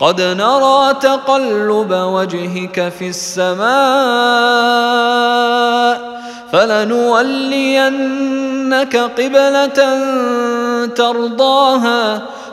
قد نرى تقلب وجهك في السماء فلنولينك قبلة ترضاها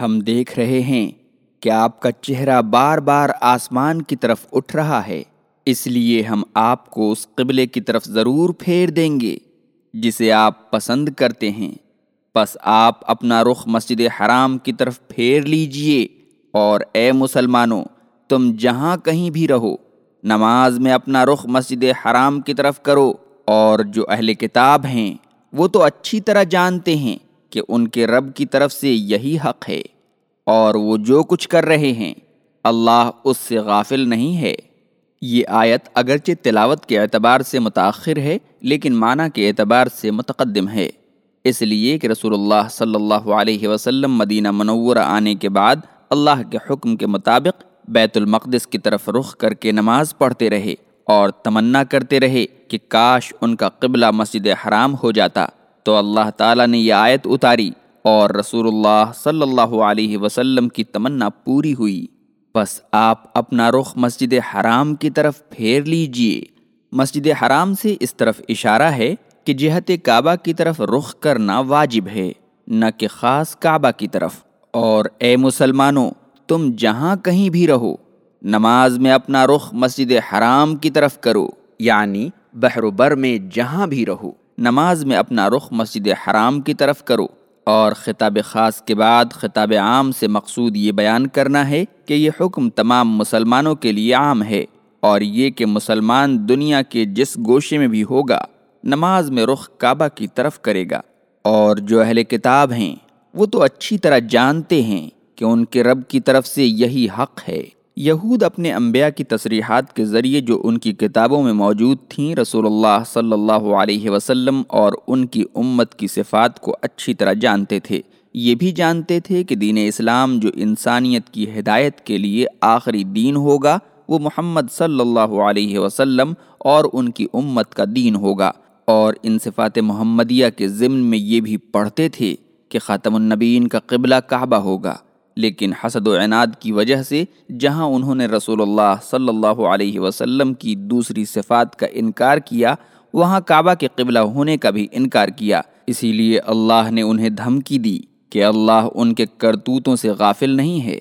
ہم دیکھ رہے ہیں کہ آپ کا چہرہ بار بار آسمان کی طرف اٹھ رہا ہے، اس لیے ہم آپ کو اس قبلے کی طرف ضرور پھیر دیں گے، جسے آپ پسند کرتے ہیں۔ بس آپ اپنا رخ مسجد حرام کی طرف پھیر لیجیے اور اے مسلمانوں، تم جہاں کہیں بھی رہو، نماز میں اپنا رخ مسجد حرام کی طرف کرو اور جو اہل کتاب ہیں، وہ تو اچھی طرح جانتے ہیں۔ کہ ان کے رب کی طرف سے یہی حق ہے اور وہ جو کچھ کر رہے ہیں، اللہ اس سے غافل نہیں ہے۔ یہ آیت اگرچہ تلاوت کے اعتبار سے متاخر ہے، لیکن معنی کے اعتبار سے متقدم ہے۔ اس لیے کہ رسول اللہ صلی اللہ علیہ وسلم مدینہ منورہ آنے کے بعد اللہ کے حکم کے مطابق بیت المقدس کی طرف رخ کر کے نماز پڑھتے رہے اور تمنا کرتے رہے کہ کاش ان کا قبلہ مسجد حرام ہو جاتا۔ تو اللہ تعالیٰ نے یہ آیت اتاری اور رسول اللہ صلی اللہ علیہ وسلم کی تمنا پوری ہوئی۔ بس آپ اپنا رخ مسجد حرام کی طرف پھیر لیجیے۔ مسجد حرام سے اس طرف اشارہ ہے کہ جہت کعبہ کی طرف رخ کرنا واجب ہے، نہ کہ خاص کعبہ کی طرف۔ اور اے مسلمانوں، تم جہاں کہیں بھی رہو، نماز میں اپنا رخ مسجد حرام کی طرف کرو یعنی بحر و بر میں جہاں بھی رہو۔ نماز میں اپنا رخ مسجد حرام کی طرف کرو اور خطاب خاص کے بعد خطاب عام سے مقصود یہ بیان کرنا ہے کہ یہ حکم تمام مسلمانوں کے لیے عام ہے اور یہ کہ مسلمان دنیا کے جس گوشے میں بھی ہوگا نماز میں رخ کعبہ کی طرف کرے گا اور جو اہل کتاب ہیں وہ تو اچھی طرح جانتے ہیں کہ ان کے رب کی طرف سے یہی حق ہے۔ یہود اپنے انبیاء کی تصریحات کے ذریعے جو ان کی کتابوں میں موجود تھیں، رسول اللہ صلی اللہ علیہ وسلم اور ان کی امت کی صفات کو اچھی طرح جانتے تھے۔ یہ بھی جانتے تھے کہ دین اسلام جو انسانیت کی ہدایت کے لیے آخری دین ہوگا، وہ محمد صلی اللہ علیہ وسلم اور ان کی امت کا دین ہوگا۔ اور ان صفات محمدیہ کے ضمن میں یہ بھی پڑھتے تھے کہ خاتم النبین کا قبلہ کعبہ ہوگا۔ لیکن حسد و عناد کی وجہ سے جہاں انہوں نے رسول اللہ صلی اللہ علیہ وسلم کی دوسری صفات کا انکار کیا، وہاں کعبہ کے قبلہ ہونے کا بھی انکار کیا۔ اسی لیے اللہ نے انہیں دھمکی دی کہ اللہ ان کے کرتوتوں سے غافل نہیں ہے۔